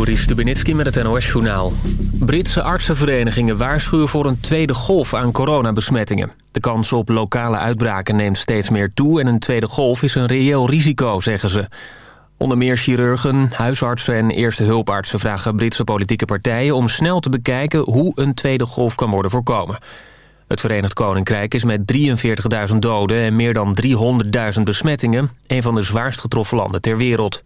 Joris Stubenitski met het NOS-journaal. Britse artsenverenigingen waarschuwen voor een tweede golf aan coronabesmettingen. De kans op lokale uitbraken neemt steeds meer toe... en een tweede golf is een reëel risico, zeggen ze. Onder meer chirurgen, huisartsen en eerste hulpartsen... vragen Britse politieke partijen om snel te bekijken... hoe een tweede golf kan worden voorkomen. Het Verenigd Koninkrijk is met 43.000 doden... en meer dan 300.000 besmettingen... een van de zwaarst getroffen landen ter wereld.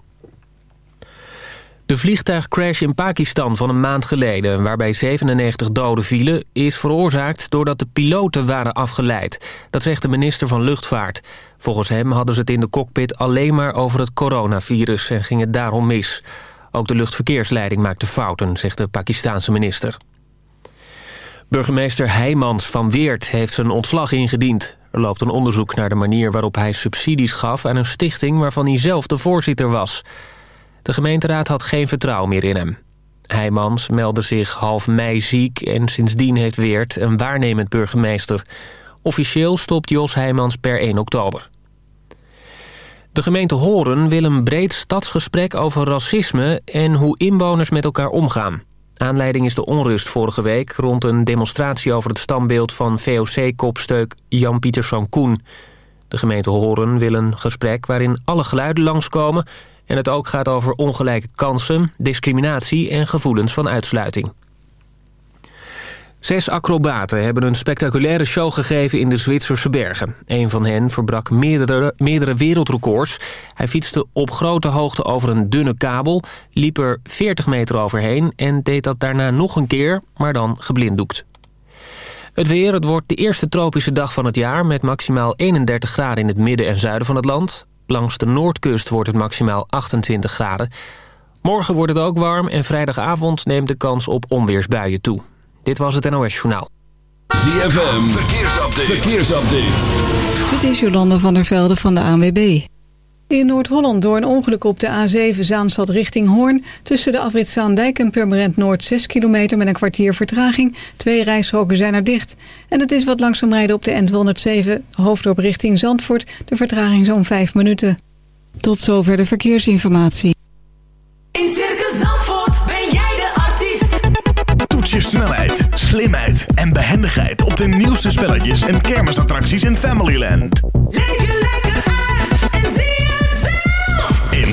De vliegtuigcrash in Pakistan van een maand geleden... waarbij 97 doden vielen... is veroorzaakt doordat de piloten waren afgeleid. Dat zegt de minister van Luchtvaart. Volgens hem hadden ze het in de cockpit alleen maar over het coronavirus... en ging het daarom mis. Ook de luchtverkeersleiding maakte fouten, zegt de Pakistanse minister. Burgemeester Heijmans van Weert heeft zijn ontslag ingediend. Er loopt een onderzoek naar de manier waarop hij subsidies gaf... aan een stichting waarvan hij zelf de voorzitter was... De gemeenteraad had geen vertrouwen meer in hem. Heijmans meldde zich half mei ziek en sindsdien heeft Weert een waarnemend burgemeester. Officieel stopt Jos Heijmans per 1 oktober. De gemeente Horen wil een breed stadsgesprek over racisme... en hoe inwoners met elkaar omgaan. Aanleiding is de onrust vorige week rond een demonstratie over het standbeeld van VOC-kopsteuk Jan Pieterszoon Koen. De gemeente Horen wil een gesprek waarin alle geluiden langskomen en het ook gaat over ongelijke kansen, discriminatie en gevoelens van uitsluiting. Zes acrobaten hebben een spectaculaire show gegeven in de Zwitserse bergen. Een van hen verbrak meerdere, meerdere wereldrecords. Hij fietste op grote hoogte over een dunne kabel, liep er 40 meter overheen... en deed dat daarna nog een keer, maar dan geblinddoekt. Het weer, het wordt de eerste tropische dag van het jaar... met maximaal 31 graden in het midden en zuiden van het land. Langs de noordkust wordt het maximaal 28 graden. Morgen wordt het ook warm en vrijdagavond neemt de kans op onweersbuien toe. Dit was het NOS Journaal. ZFM, verkeersupdate. verkeersupdate. Dit is Jolanda van der Velde van de ANWB. In Noord-Holland door een ongeluk op de A7 Zaanstad richting Hoorn... tussen de afrit Zaandijk en Purmerend Noord 6 kilometer met een kwartier vertraging. Twee rijstroken zijn er dicht. En het is wat langzaam rijden op de N207 hoofddorp richting Zandvoort. De vertraging zo'n 5 minuten. Tot zover de verkeersinformatie. In Circus Zandvoort ben jij de artiest. Toets je snelheid, slimheid en behendigheid... op de nieuwste spelletjes en kermisattracties in Familyland. Leef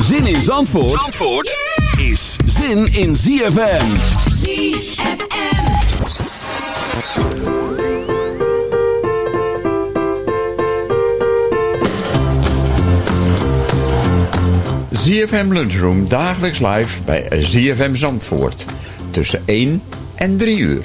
Zin in Zandvoort, Zandvoort is zin in ZFM. ZFM. ZFM Lunchroom dagelijks live bij ZFM Zandvoort. Tussen 1 en 3 uur.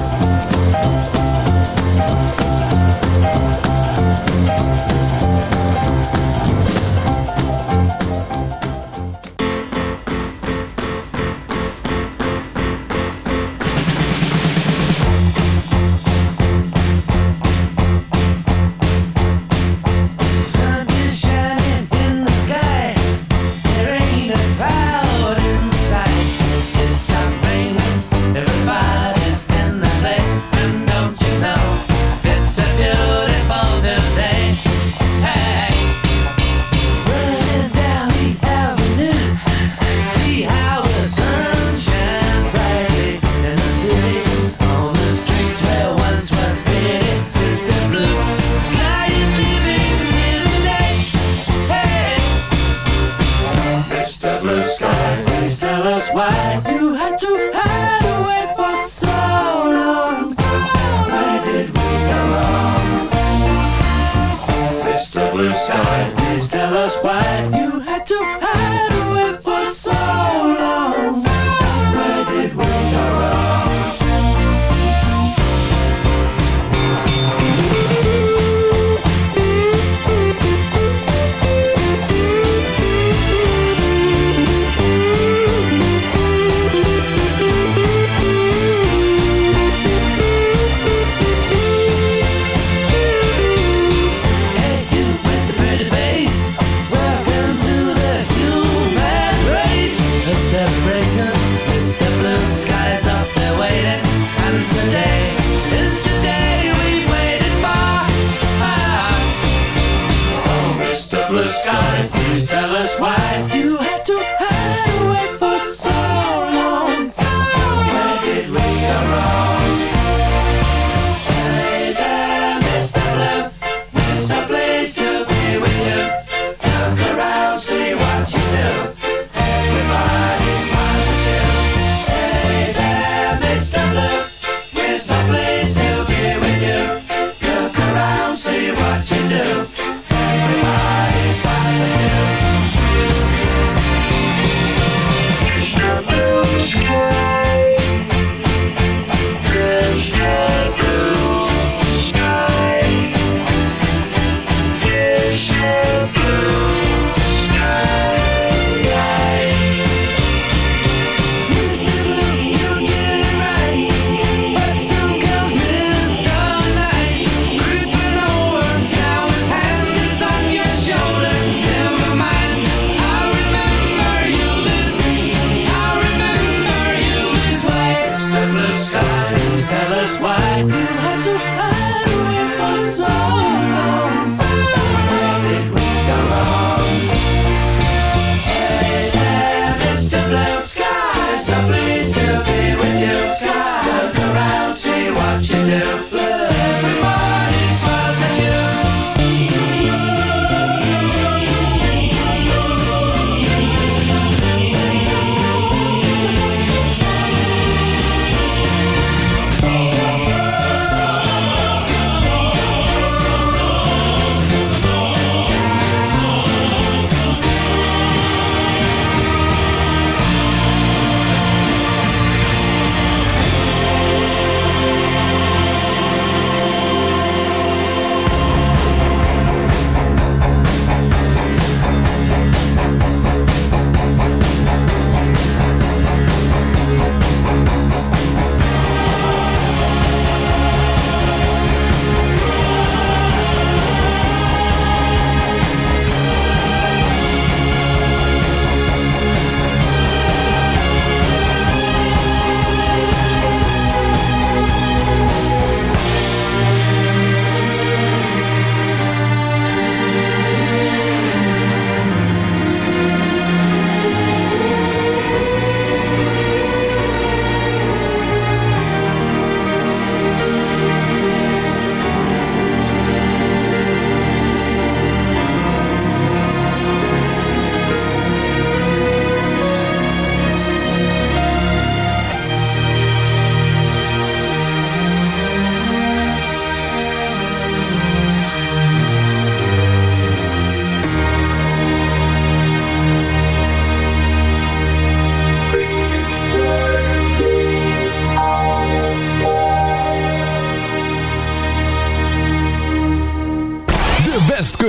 blue sky. Please tell us why you had to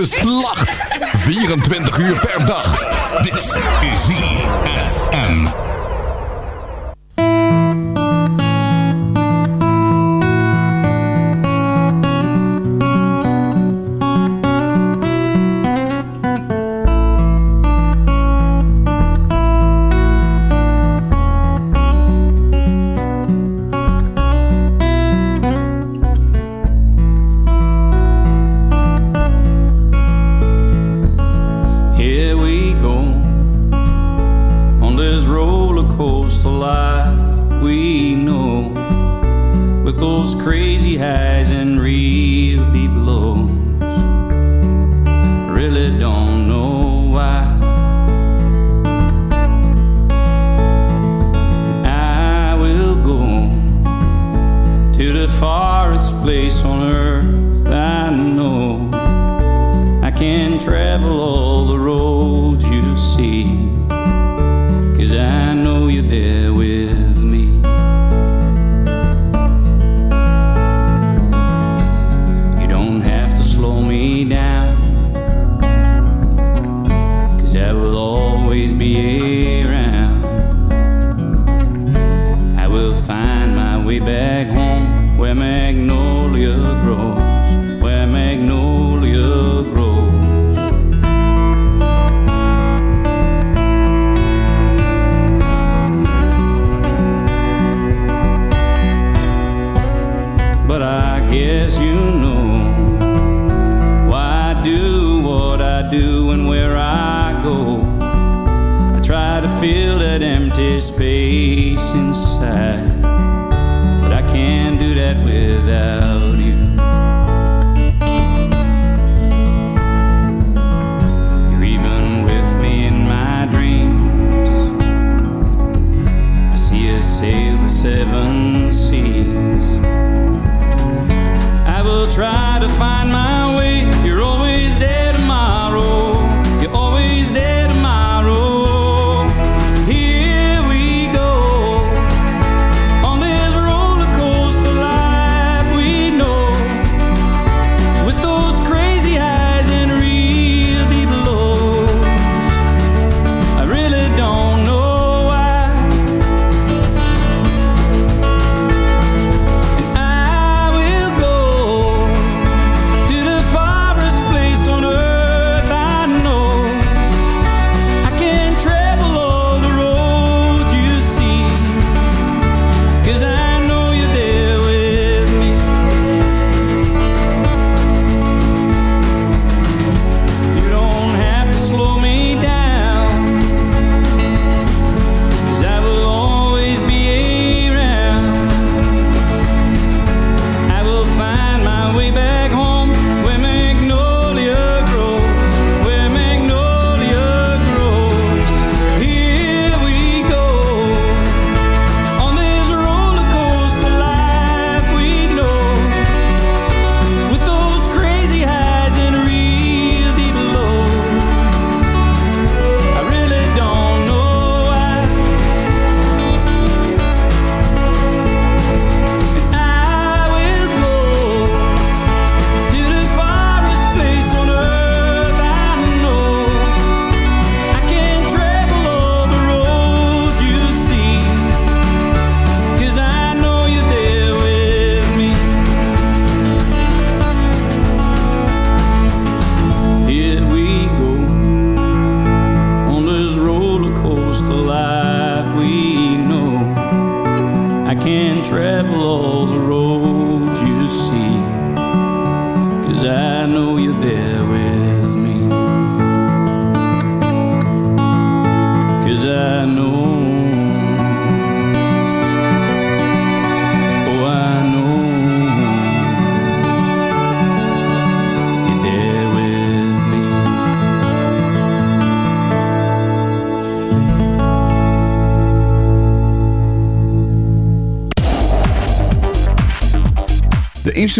onbewust lacht. 24 uur per dag. Dit is ZFM.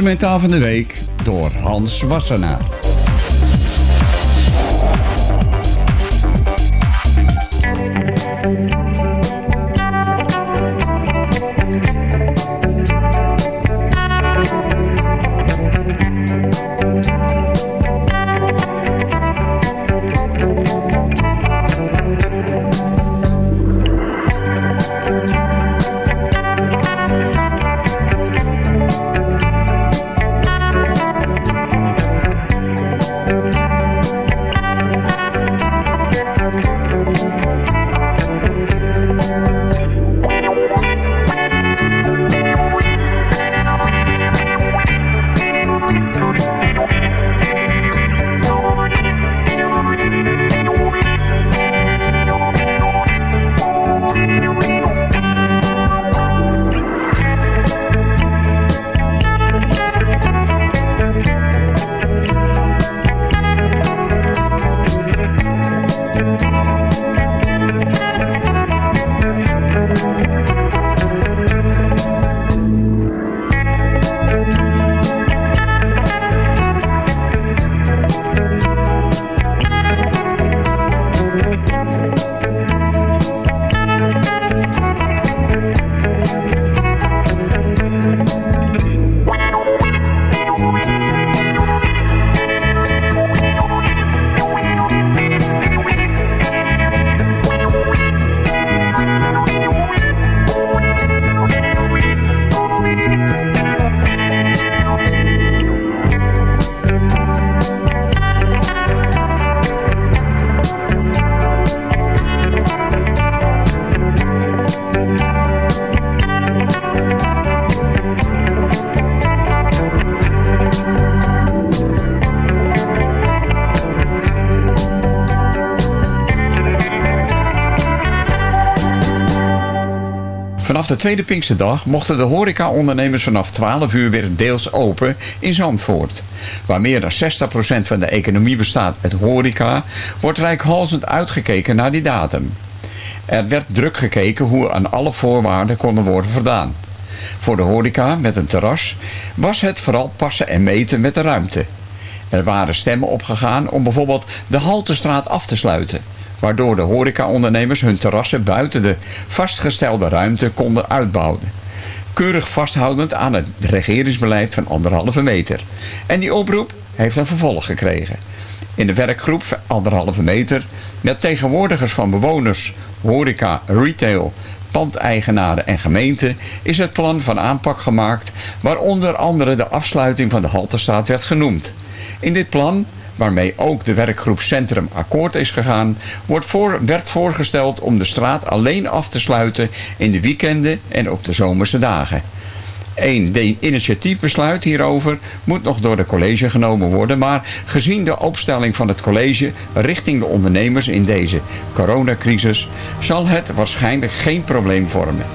Instrumentaal van de week door Hans Wassenaar. Tweede Pinksterdag mochten de horecaondernemers vanaf 12 uur weer deels open in Zandvoort. Waar meer dan 60% van de economie bestaat uit horeca, wordt rijkhalsend uitgekeken naar die datum. Er werd druk gekeken hoe aan alle voorwaarden konden worden voldaan. Voor de horeca met een terras was het vooral passen en meten met de ruimte. Er waren stemmen opgegaan om bijvoorbeeld de Haltestraat af te sluiten waardoor de horecaondernemers hun terrassen buiten de vastgestelde ruimte konden uitbouwen. Keurig vasthoudend aan het regeringsbeleid van anderhalve meter. En die oproep heeft een vervolg gekregen. In de werkgroep anderhalve meter met tegenwoordigers van bewoners, horeca, retail, pandeigenaren en gemeenten is het plan van aanpak gemaakt waar onder andere de afsluiting van de Halterstraat werd genoemd. In dit plan waarmee ook de werkgroep Centrum akkoord is gegaan, wordt voor, werd voorgesteld om de straat alleen af te sluiten in de weekenden en op de zomerse dagen. Een initiatiefbesluit hierover moet nog door de college genomen worden, maar gezien de opstelling van het college richting de ondernemers in deze coronacrisis zal het waarschijnlijk geen probleem vormen.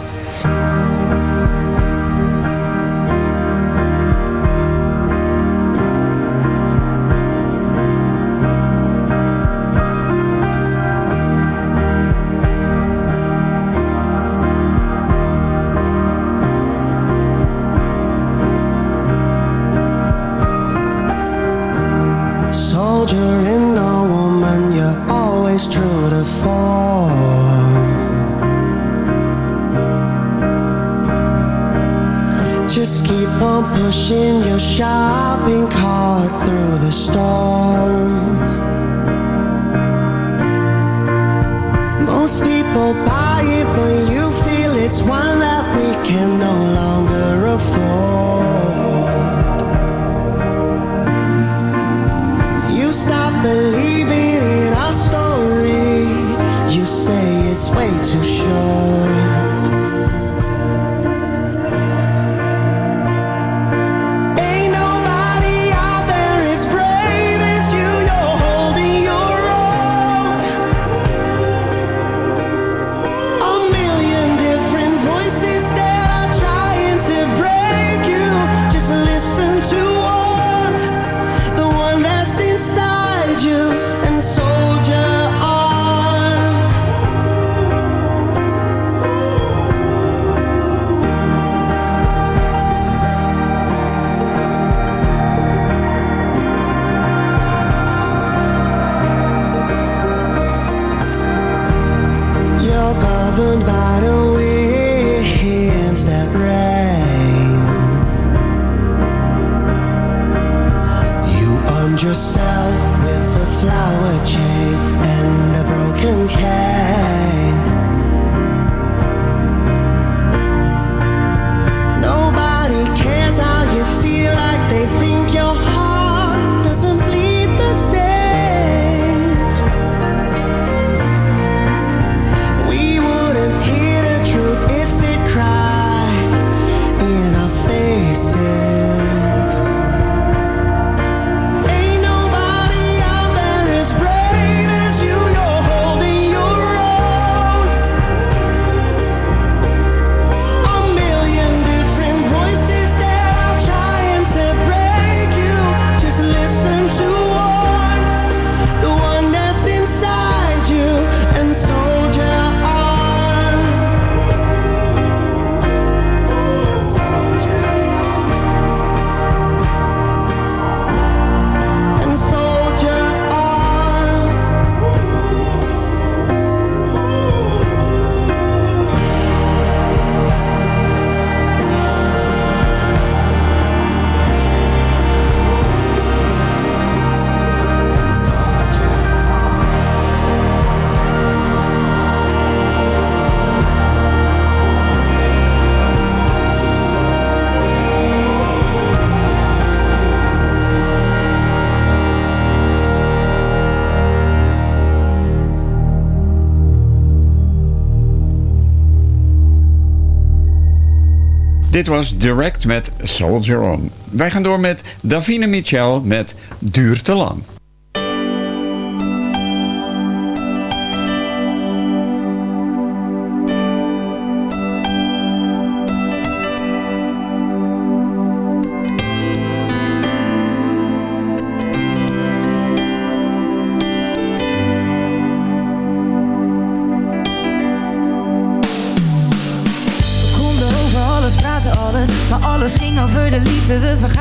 Dit was Direct met Soldier On. Wij gaan door met Davine Michel met Duur te lang.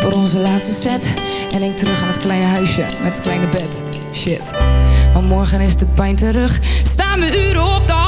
voor onze laatste set. En denk terug aan het kleine huisje met het kleine bed. Shit. Maar morgen is de pijn terug. Staan we uren op de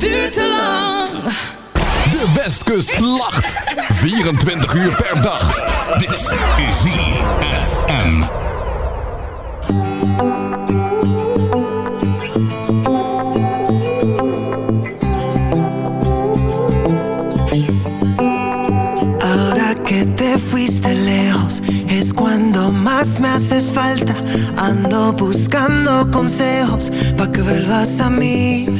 Duurt te lang. De Westkust lacht. 24 uur per dag. Dit is ZFM. Ahora que te fuiste lejos es cuando más me haces falta. Ando buscando consejos pa' que vuelvas a mí.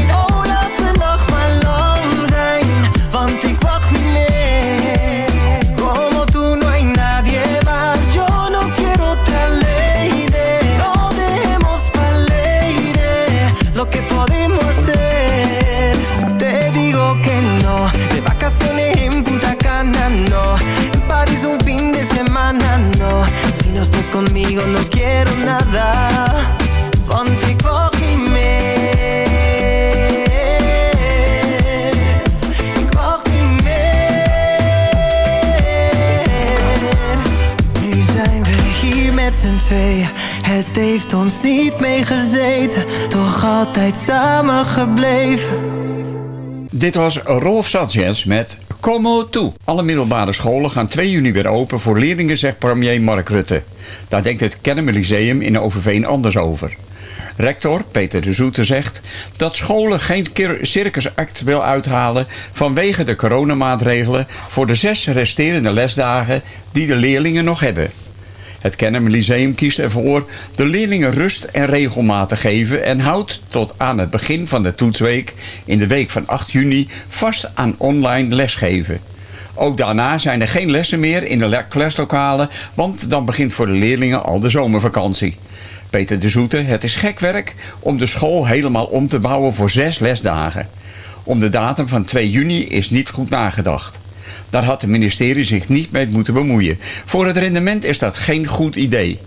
Altijd samen gebleven. Dit was Rolf Sanchez met Como Tu. Alle middelbare scholen gaan 2 juni weer open voor leerlingen, zegt premier Mark Rutte. Daar denkt het Kennemer Lyceum in Overveen anders over. Rector Peter de Zoete zegt dat scholen geen circusact wil uithalen vanwege de coronamaatregelen voor de zes resterende lesdagen die de leerlingen nog hebben. Het Kennemer Lyceum kiest ervoor de leerlingen rust en regelmaat te geven en houdt tot aan het begin van de toetsweek in de week van 8 juni vast aan online lesgeven. Ook daarna zijn er geen lessen meer in de le- klaslokalen, want dan begint voor de leerlingen al de zomervakantie. Peter de Zoete, het is gek werk om de school helemaal om te bouwen voor zes lesdagen. Om de datum van 2 juni is niet goed nagedacht. Daar had het ministerie zich niet mee moeten bemoeien. Voor het rendement is dat geen goed idee.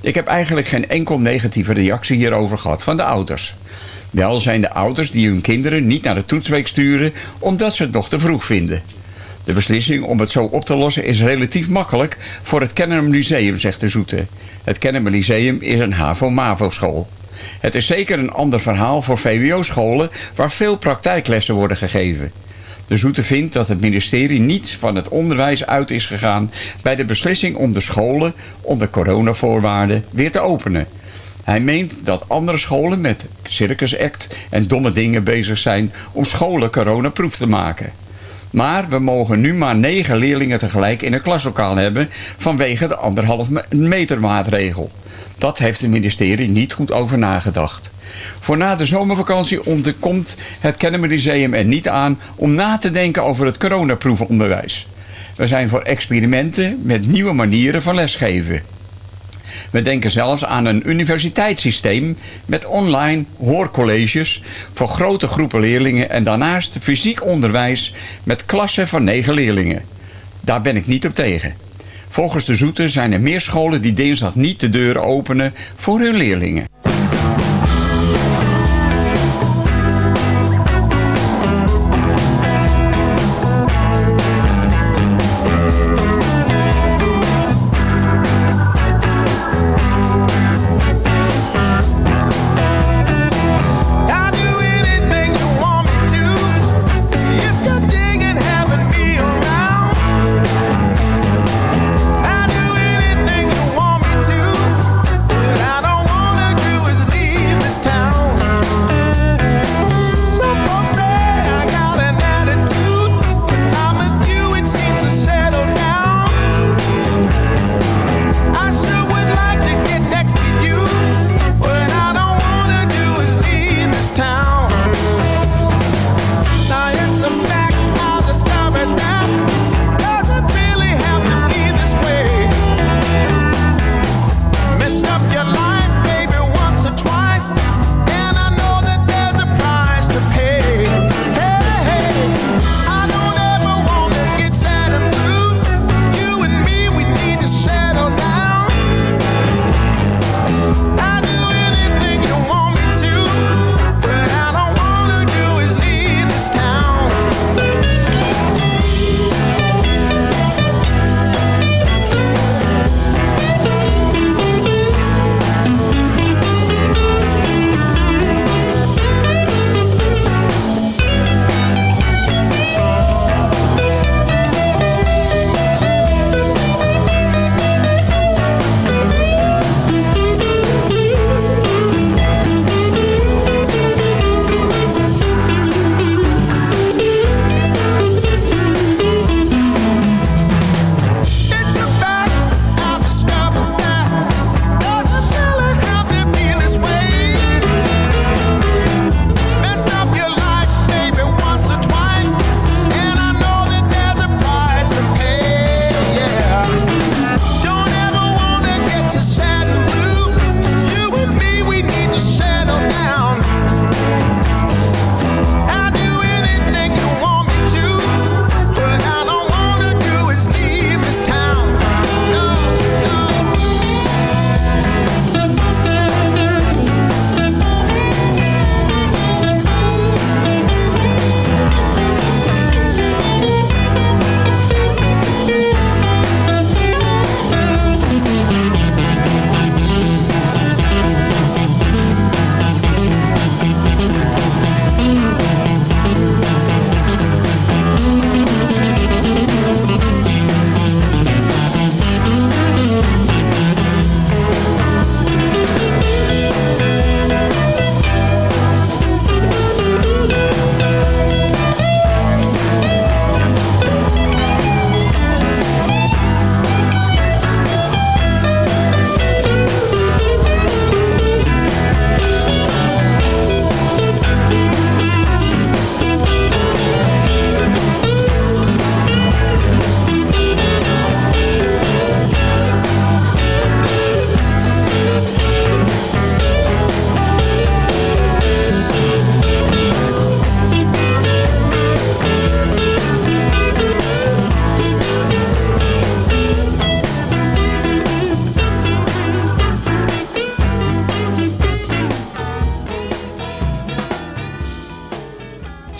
Ik heb eigenlijk geen enkel negatieve reactie hierover gehad van de ouders. Wel zijn de ouders die hun kinderen niet naar de toetsweek sturen omdat ze het nog te vroeg vinden. De beslissing om het zo op te lossen is relatief makkelijk voor het Kennemer Lyceum, zegt de Zoete. Het Kennemer Lyceum is een HAVO-MAVO-school. Het is zeker een ander verhaal voor VWO-scholen waar veel praktijklessen worden gegeven. De Zoete vindt dat het ministerie niet van het onderwijs uit is gegaan bij de beslissing om de scholen onder coronavoorwaarden weer te openen. Hij meent dat andere scholen met Circus Act en domme dingen bezig zijn om scholen coronaproof te maken. Maar we mogen nu maar negen leerlingen tegelijk in een klaslokaal hebben vanwege de anderhalf me- meter maatregel. Dat heeft het ministerie niet goed over nagedacht. Voor na de zomervakantie ontkomt het Kennemer er niet aan om na te denken over het coronaproefonderwijs. We zijn voor experimenten met nieuwe manieren van lesgeven. We denken zelfs aan een universiteitssysteem met online hoorcolleges voor grote groepen leerlingen en daarnaast fysiek onderwijs met klassen van negen leerlingen. Daar ben ik niet op tegen. Volgens de Zoete zijn er meer scholen die dinsdag niet de deuren openen voor hun leerlingen.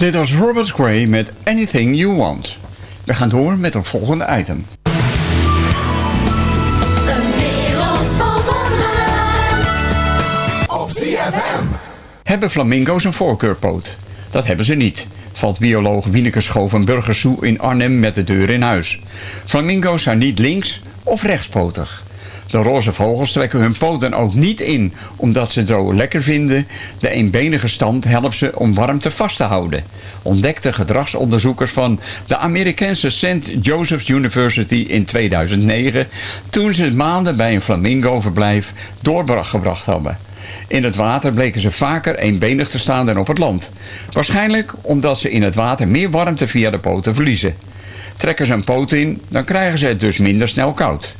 Dit was Robert Gray met Anything You Want. We gaan door met het volgende item. Een wereld van wonderen. Op CFM. Hebben flamingo's een voorkeurpoot? Dat hebben ze niet, valt bioloog Wieneke Schoof en Burgersoe in Arnhem met de deur in huis. Flamingo's zijn niet links of rechtspotig. De roze vogels trekken hun poten ook niet in, omdat ze het zo lekker vinden. De eenbenige stand helpt ze om warmte vast te houden. Ontdekten gedragsonderzoekers van de Amerikaanse St. Joseph's University in 2009... toen ze maanden bij een flamingo-verblijf doorgebracht hadden. In het water bleken ze vaker eenbenig te staan dan op het land. Waarschijnlijk omdat ze in het water meer warmte via de poten verliezen. Trekken ze een poot in, dan krijgen ze het dus minder snel koud.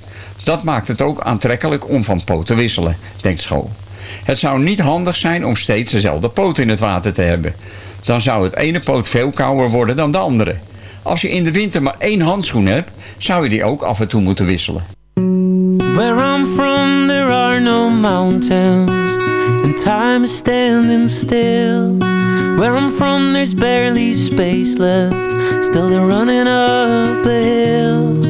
Dat maakt het ook aantrekkelijk om van poot te wisselen, denkt School. Het zou niet handig zijn om steeds dezelfde poot in het water te hebben. Dan zou het ene poot veel kouder worden dan de andere. Als je in de winter maar één handschoen hebt, zou je die ook af en toe moeten wisselen. Where I'm from, there are no mountains, and time is standing still. Where I'm from, there's barely space left, still they're running up a hill.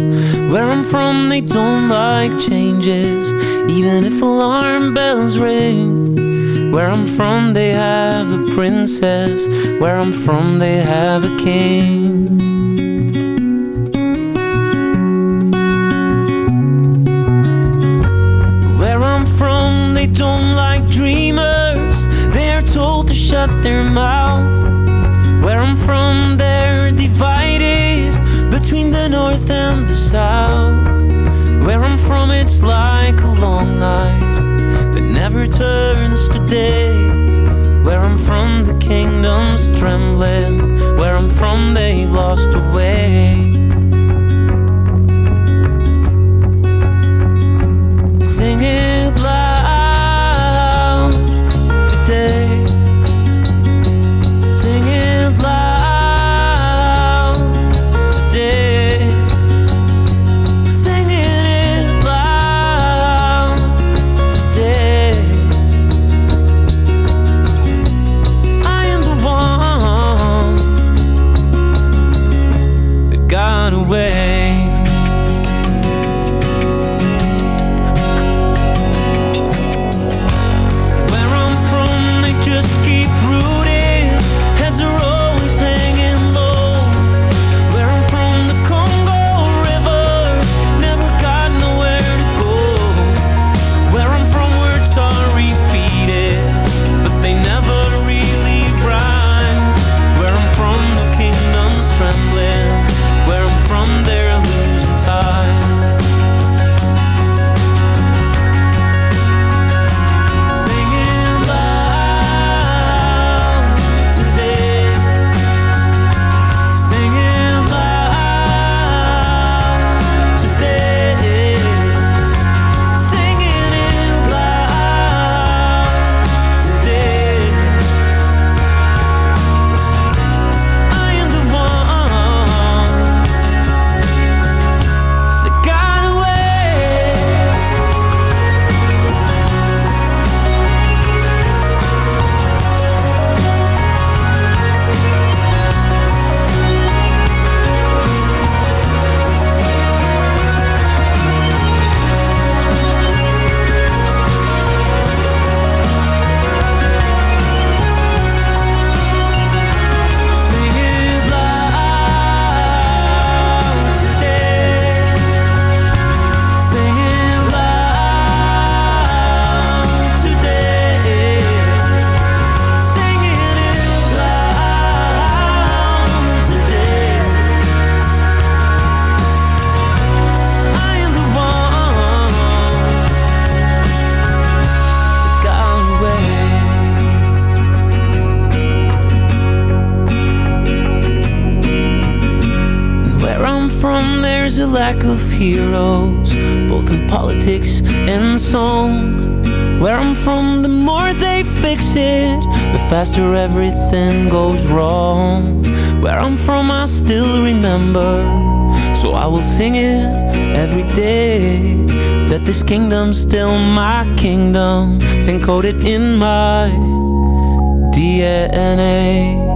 Where I'm from, they don't like changes, even if alarm bells ring. Where I'm from, they have a princess, where I'm from, they have a king. Where I'm from, they don't like dreamers. They're told to shut their mouth. Where I'm from, they're divided between the north and the south. Where I'm from, it's like a long night that never turns to day. Where I'm from, the kingdom's trembling. Where I'm from, they've lost a way. Sing it loud there's a lack of heroes, both in politics and song. Where I'm from, the more they fix it, the faster everything goes wrong. Where I'm from, I still remember, so I will sing it every day. That this kingdom's still my kingdom, it's encoded in my DNA.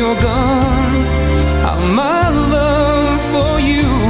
you're gone. How my love for you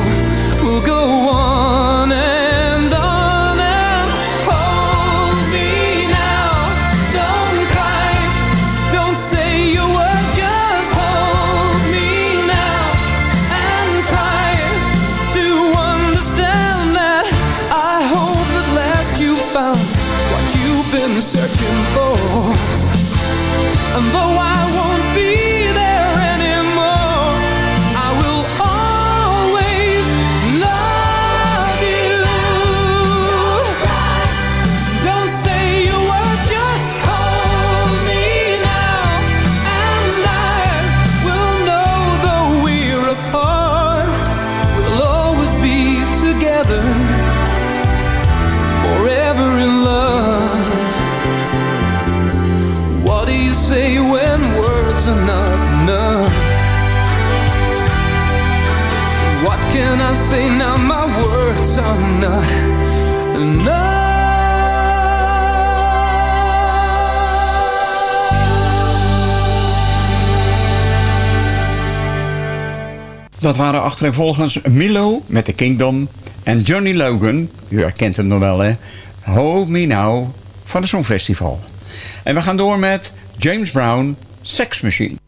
Dat waren achtereenvolgens Milo met The Kingdom en Johnny Logan, u herkent hem nog wel hè, Hold Me Now van het Songfestival. En we gaan door met James Brown, Sex Machine.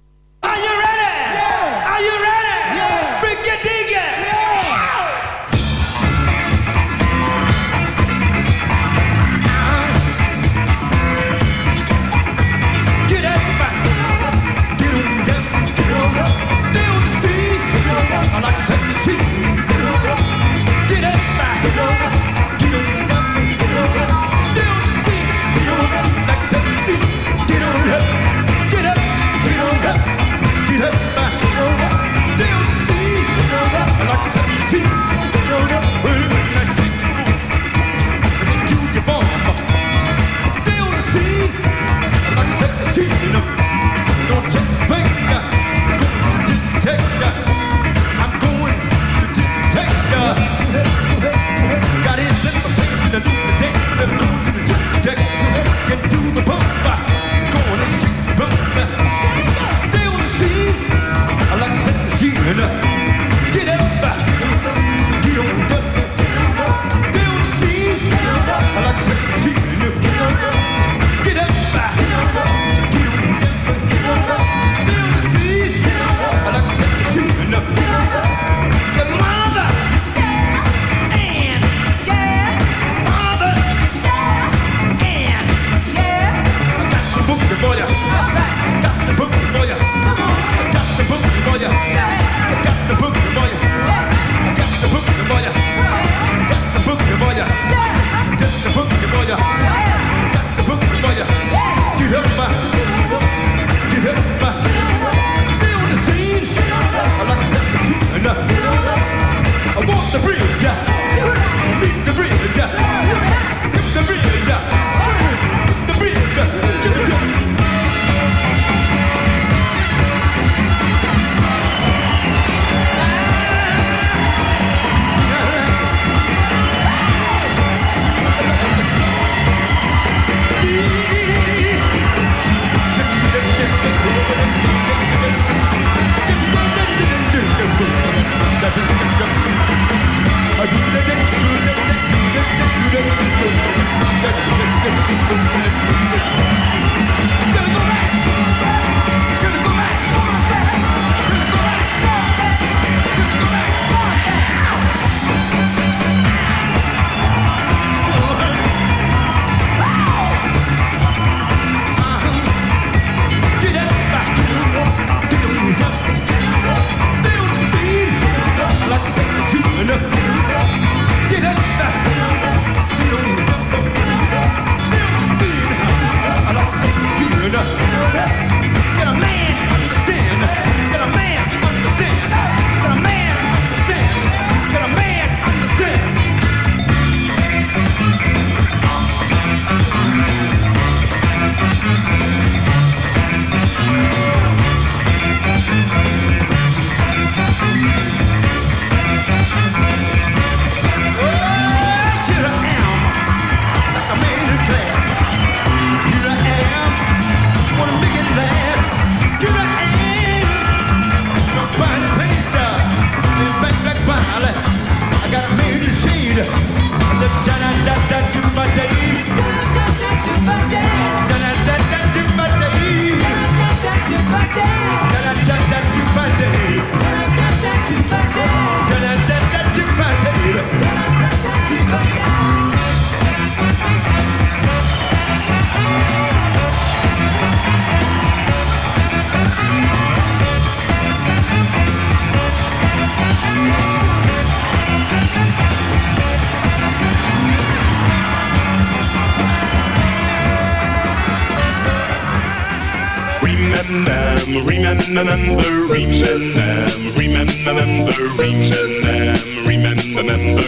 Remember,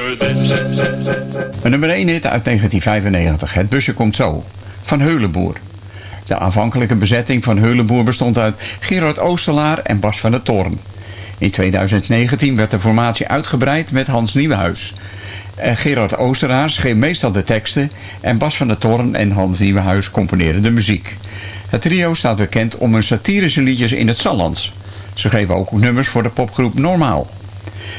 nummer 1 hit uit 1995. Het busje komt zo. Van Heulenboer. De aanvankelijke bezetting van Heulenboer bestond uit Gerard Oosterlaar en Bas van der Toorn. In 2019 werd de formatie uitgebreid met Hans Nieuwenhuis. En Gerard Oosterlaar schreef meestal de teksten en Bas van der Toorn en Hans Nieuwenhuis componeerden de muziek. Het trio staat bekend om hun satirische liedjes in het Sallands. Ze schreven ook nummers voor de popgroep Normaal.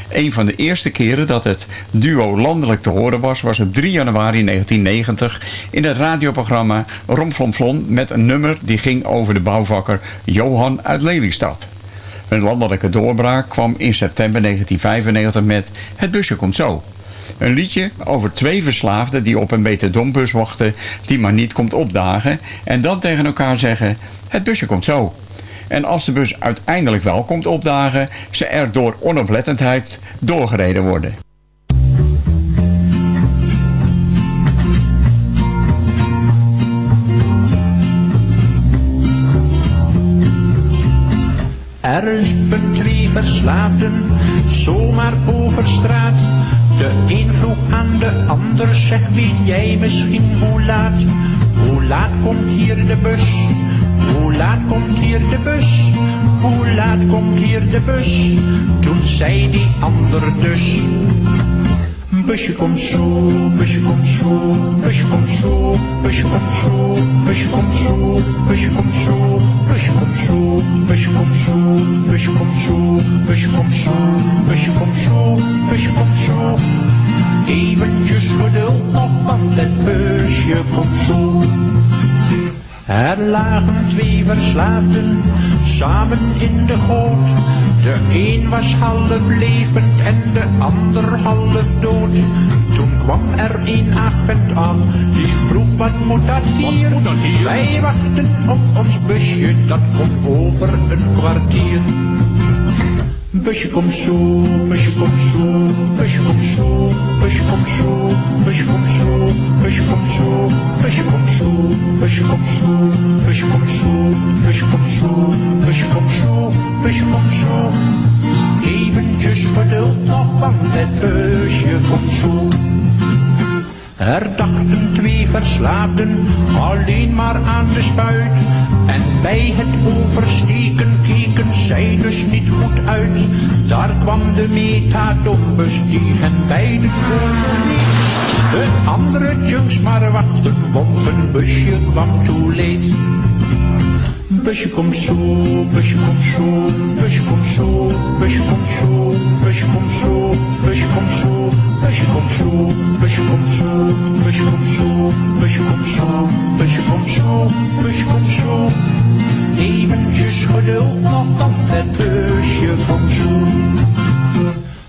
Een van de eerste keren dat het duo landelijk te horen was... was op 3 januari 1990 in het radioprogramma Romflomflon... met een nummer die ging over de bouwvakker Johan uit Lelystad. Hun landelijke doorbraak kwam in september 1995 met Het busje komt zo... Een liedje over twee verslaafden die op een beterdombus wachten... die maar niet komt opdagen... en dan tegen elkaar zeggen... het busje komt zo. En als de bus uiteindelijk wel komt opdagen... ze er door onoplettendheid doorgereden worden. Er liepen twee verslaafden zomaar over straat. De een vroeg aan de ander, zeg weet jij misschien hoe laat? Hoe laat komt hier de bus? Hoe laat komt hier de bus? Hoe laat komt hier de bus? Toen zei die ander dus. Busje komt zo, busje komt zo, busje komt zo, busje komt zo, busje komt zo, busje komt zo, busje komt zo, busje komt zo, busje komt zo, busje komt zo, busje komt zo, busje komt zo. Eventjes geduld nog, want het busje komt zo. Er lagen twee verslaafden samen in de goot. De een was half levend en de ander half dood. Toen kwam er een agent aan, die vroeg wat moet dat hier? Wij wachten op ons busje, dat komt over een kwartier. Busje komt zo, busje komt zo, busje komt zo, busje komt zo, busje komt zo, busje komt zo, busje komt zo, busje komt zo, busje komt zo, busje komt zo, busje komt zo, busje komt zo. Eventjes geduld nog, want het busje komt zo. Er dachten twee verslaafden alleen maar aan de spuit. En bij het oversteken keken zij dus niet goed uit. Daar kwam de metadombus die hen beiden kon. De andere junks maar wachten, want hun busje kwam late. Busje komt zo, busje komt zo, busje komt zo, busje komt zo, busje komt zo, busje komt zo, busje komt zo, busje komt zo, busje komt zo, busje komt zo, kom zo, busje kom zo. Eventjes geduld nog, want het busje komt zo.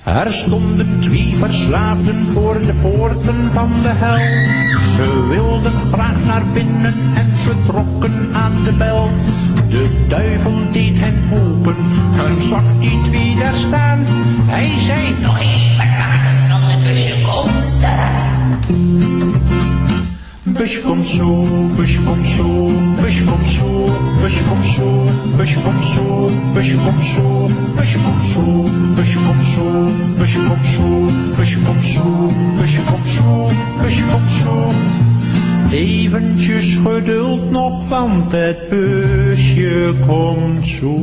Er stonden twee verslaafden voor de poorten van de hel. Ze wilden graag naar binnen en ze trokken aan de bel. De duivel deed hen open en zag die twee daar staan. Hij zei nog even lachen, want het busje komt. Busje komt zo, busje komt zo, busje komt zo, busje komt zo, busje komt zo, busje komt zo, busje komt zo, busje komt zo, busje komt zo, busje komt zo, busje komt zo, komt zo. Eventjes geduld nog, want het busje komt zo.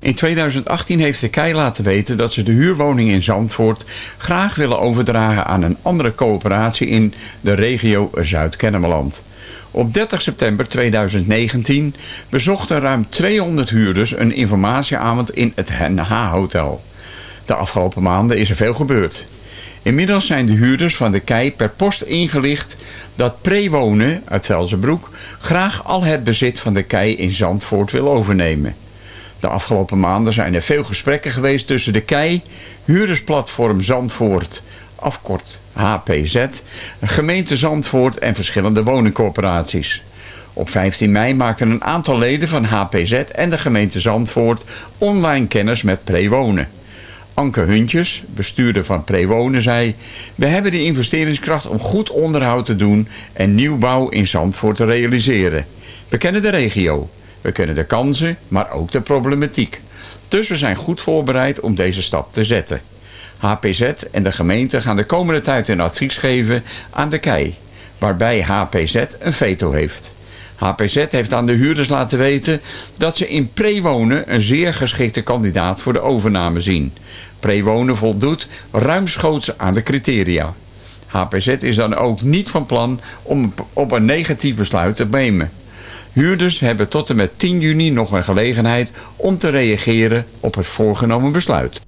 In 2018 heeft de KEI laten weten dat ze de huurwoning in Zandvoort graag willen overdragen aan een andere coöperatie in de regio Zuid-Kennemerland. Op 30 september 2019 bezochten ruim 200 huurders een informatieavond in het NH-hotel. De afgelopen maanden is er veel gebeurd. Inmiddels zijn de huurders van de KEI per post ingelicht dat Prewonen uit Velzenbroek graag al het bezit van de KEI in Zandvoort wil overnemen. De afgelopen maanden zijn er veel gesprekken geweest tussen de KEI, huurdersplatform Zandvoort, afkort HPZ, gemeente Zandvoort en verschillende woningcorporaties. Op 15 mei maakten een aantal leden van HPZ en de gemeente Zandvoort online kennis met Prewonen. Anke Huntjes, bestuurder van Prewonen, zei... We hebben de investeringskracht om goed onderhoud te doen... en nieuwbouw in Zandvoort te realiseren. We kennen de regio. We kennen de kansen, maar ook de problematiek. Dus we zijn goed voorbereid om deze stap te zetten. HPZ en de gemeente gaan de komende tijd een advies geven aan de KEI, waarbij HPZ een veto heeft. HPZ heeft aan de huurders laten weten dat ze in prewonen een zeer geschikte kandidaat voor de overname zien. Prewonen voldoet ruimschoots aan de criteria. HPZ is dan ook niet van plan om op een negatief besluit te nemen. Huurders hebben tot en met 10 juni nog een gelegenheid om te reageren op het voorgenomen besluit.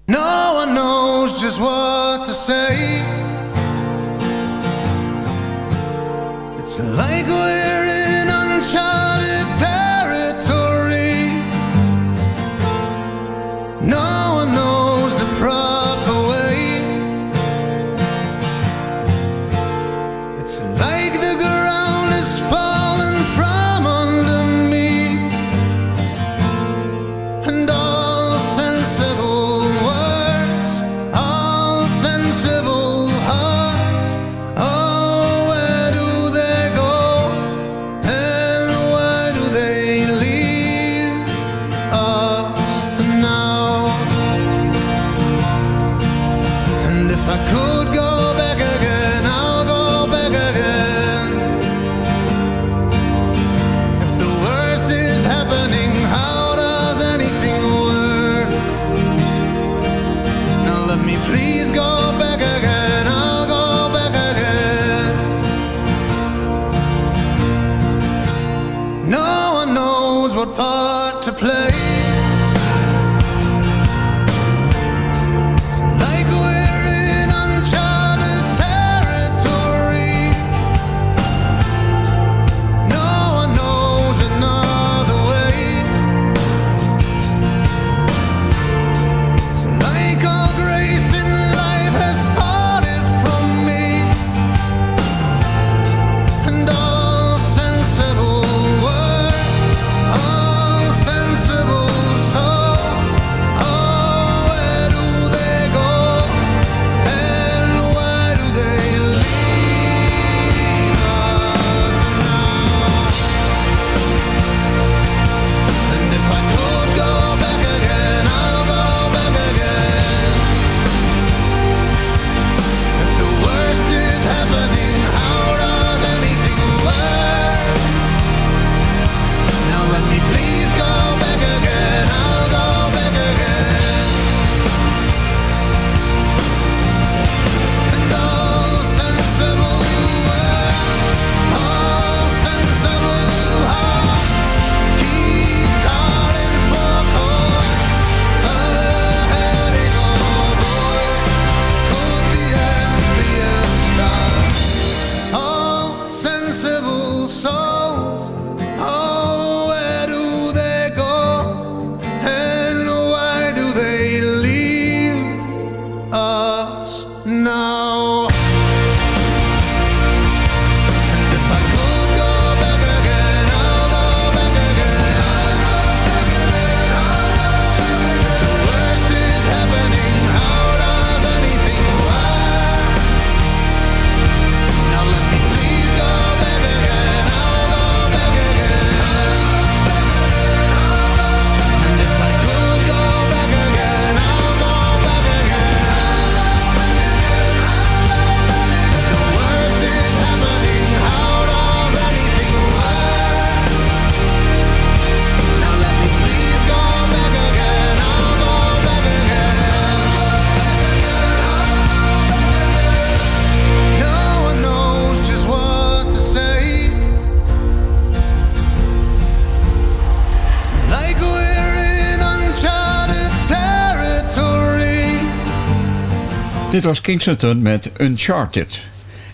Dit was Kingston met Uncharted.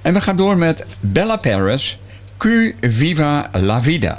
En we gaan door met Bella Paris, Q Viva La Vida.